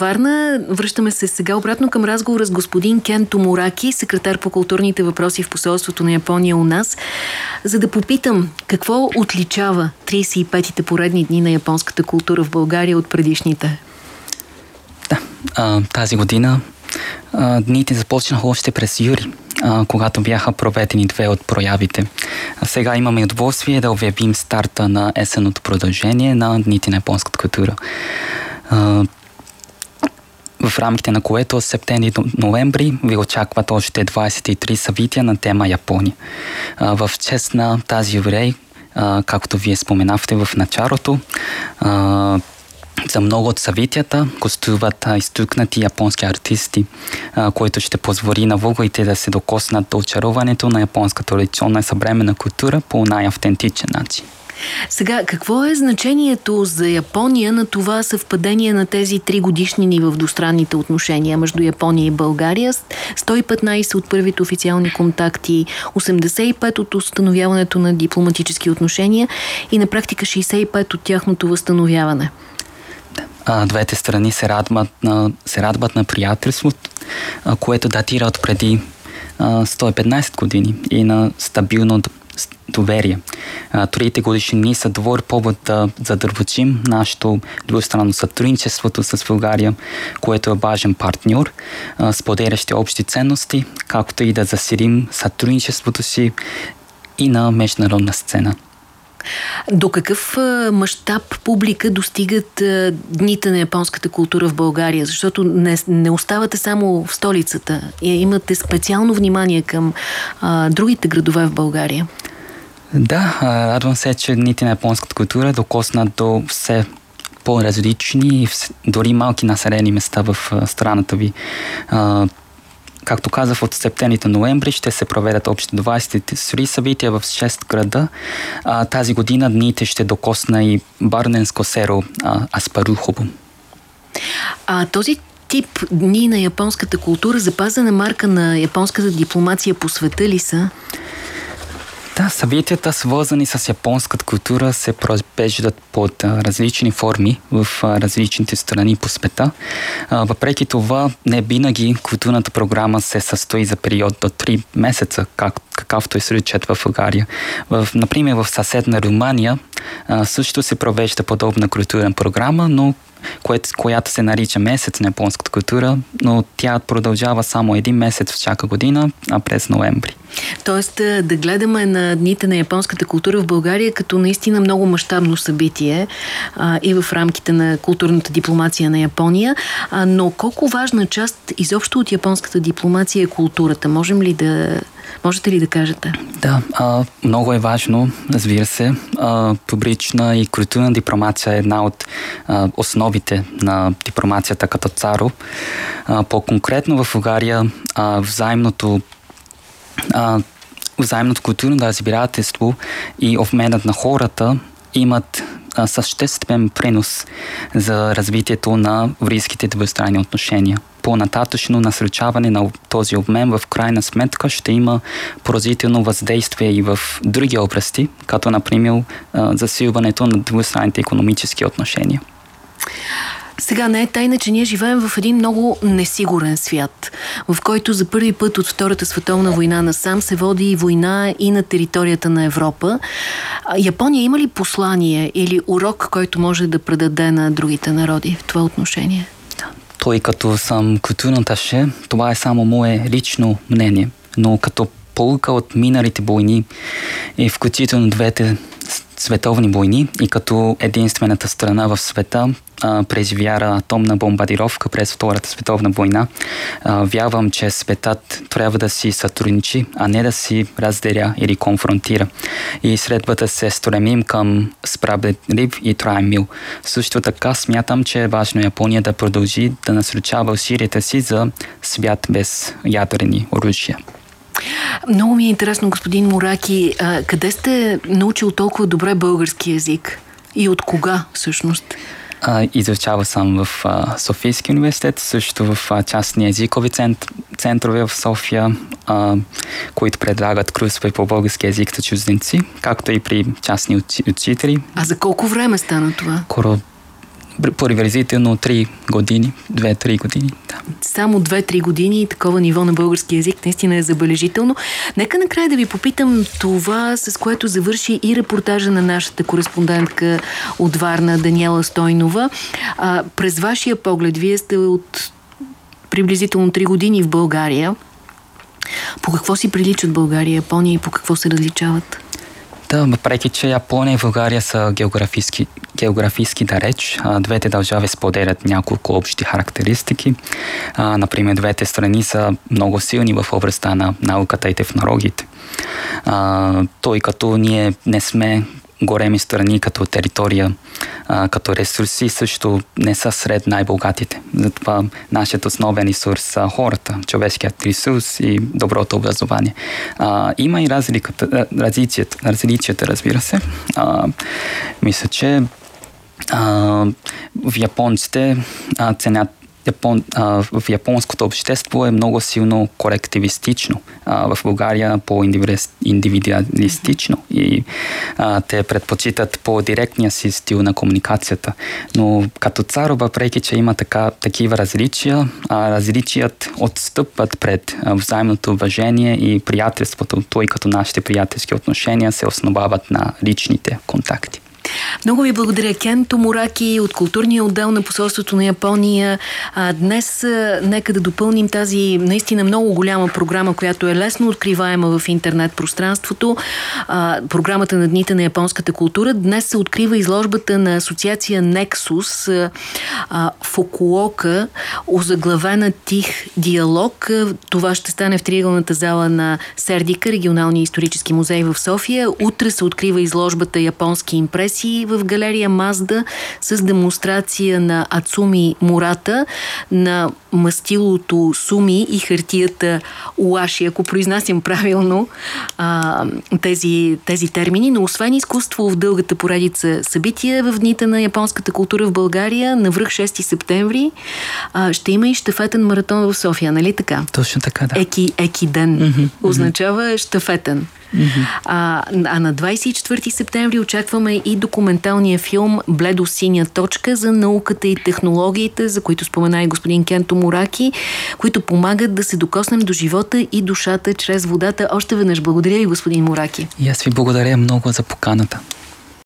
Варна. Връщаме се сега обратно към разговора с господин Кен Томураки, секретар по културните въпроси в посолството на Япония у нас, за да попитам какво отличава 35-те поредни дни на японската култура в България от предишните? Да, а, тази година а, дните започнаха още през юри, а, когато бяха проведени две от проявите. А сега имаме удоволствие да обявим старта на есеното продължение на Дните на японската култура. В рамките на което от септември до ноември ви очакват още 23 събития на тема Япония. А, в чест на тази юбилей, както вие споменахте в началото, а, за много от събитията гостуват изтъкнати японски артисти, а, които ще позволи на влогите да се докоснат до очаруването на японската традиционна съвременна култура по най-автентичен начин. Сега, какво е значението за Япония на това съвпадение на тези три годишнини в двустранните отношения между Япония и България? 115 от първите официални контакти, 85 от установяването на дипломатически отношения и на практика 65 от тяхното възстановяване а, двете страни се радват на, се радват на приятелството, а, което датира от преди а, 115 години и на стабилно доверие. Трите годишни са добър повод да задълбочим нашето двустранно сътрудничеството с България, което е важен партньор, споделящи общи ценности, както и да засилим сътрудничеството си и на международна сцена. До какъв мащаб публика достигат дните на японската култура в България? Защото не, не оставате само в столицата. Имате специално внимание към а, другите градове в България. Да, радвам се, че дните на японската култура докоснат до все по-различни, дори малки населени места в страната ви. Както казах, от септември ноември ще се проведат общо 23 събития в 6 града. А, тази година дните ще докосна и Барненско серо Аспарухово. А този тип дни на японската култура, запазена марка на японската дипломация по света ли са? Да, събитията, свързани с японската култура, се провеждат под различни форми в различните страни по света. Въпреки това, не винаги културната програма се състои за период до 3 месеца, как, какъвто е случаят в България. В, например, в съседна Румъния също се провежда подобна културна програма, но което, която се нарича месец на японската култура, но тя продължава само един месец всяка година, а през ноември. Тоест да гледаме на дните на японската култура в България като наистина много мащабно събитие а, и в рамките на културната дипломация на Япония, а, но колко важна част изобщо от японската дипломация е културата? Можем ли да Можете ли да кажете? Да, а, много е важно, разбира се. А, публична и културна дипломация е една от а, основите на дипломацията като царо. А, по-конкретно в България а, взаимното а, взаимното културно разбирателство и обменът на хората имат съществен принос за развитието на близките двустранни отношения. По-нататъчно насръчаване на този обмен в крайна сметка ще има поразително въздействие и в други области, като например засилването на двустранните економически отношения. Сега не е тайна, че ние живеем в един много несигурен свят, в който за първи път от Втората световна война насам се води и война и на територията на Европа. Япония има ли послание или урок, който може да предаде на другите народи в това отношение? Той като съм културно таше, това е само мое лично мнение, но като полука от миналите войни и включително двете световни войни и като единствената страна в света а, преживяра атомна бомбардировка през Втората световна война, а, вярвам, че светът трябва да си сътрудничи, а не да си разделя или конфронтира. И следва да се стремим към справедлив и траен мил. Също така смятам, че е важно Япония да продължи да насръчава усилията си за свят без ядрени оръжия. Много ми е интересно, господин Мураки, а, къде сте научил толкова добре български язик? И от кога всъщност? А, изучава съм в а, Софийски университет, също в а, частни езикови центр, центрове в София, а, които предлагат курсове по български язик за чужденци, както и при частни учители. А за колко време стана това? Коро приблизително 3 години, 2-3 години. Да. Само 2-3 години и такова ниво на български язик наистина е забележително. Нека накрая да ви попитам това, с което завърши и репортажа на нашата кореспондентка от Варна, Даниела Стойнова. А, през вашия поглед, вие сте от приблизително 3 години в България. По какво си приличат България Япония и по какво се различават? Да, въпреки че Япония и България са географски, географски далеч, двете държави споделят няколко общи характеристики. А, например, двете страни са много силни в областта на науката и технологиите. А, той като ние не сме големи страни като територия, а, като ресурси също не са сред най-богатите. Затова нашият основен ресурс са хората, човешкият ресурс и доброто образование. А, има и разликата, различията, различията разбира се. А, мисля, че а, в японците а, ценят Япон, а, в японското общество е много силно колективистично, а, в България по-индивидуалистично и а, те предпочитат по-директния си стил на комуникацията. Но като царо, въпреки че има така, такива различия, а, различият отстъпват пред а, взаимното уважение и приятелството, той като нашите приятелски отношения се основават на личните контакти. Много ви благодаря. Кен Томораки от културния отдел на посолството на Япония. А, днес а, нека да допълним тази наистина много голяма програма, която е лесно откриваема в интернет пространството. А, програмата на Дните на японската култура. Днес се открива изложбата на асоциация Nexus а, Фокуока, озаглавена Тих диалог. Това ще стане в триъгълната зала на Сердика, регионалния исторически музей в София. Утре се открива изложбата Японски импресии експозиции в галерия Мазда с демонстрация на Ацуми Мурата, на мастилото Суми и хартията Уаши, ако произнасям правилно а, тези, тези термини. Но освен изкуство в дългата поредица събития в дните на японската култура в България, на връх 6 септември, а, ще има и штафетен маратон в София, нали така? Точно така, да. Еки, еки ден mm-hmm, означава А, а на 24 септември очакваме и документалния филм Бледо-синя точка за науката и технологиите, за които спомена и господин Кенто Мураки, които помагат да се докоснем до живота и душата чрез водата. Още веднъж благодаря ви, господин Мураки. И аз ви благодаря много за поканата.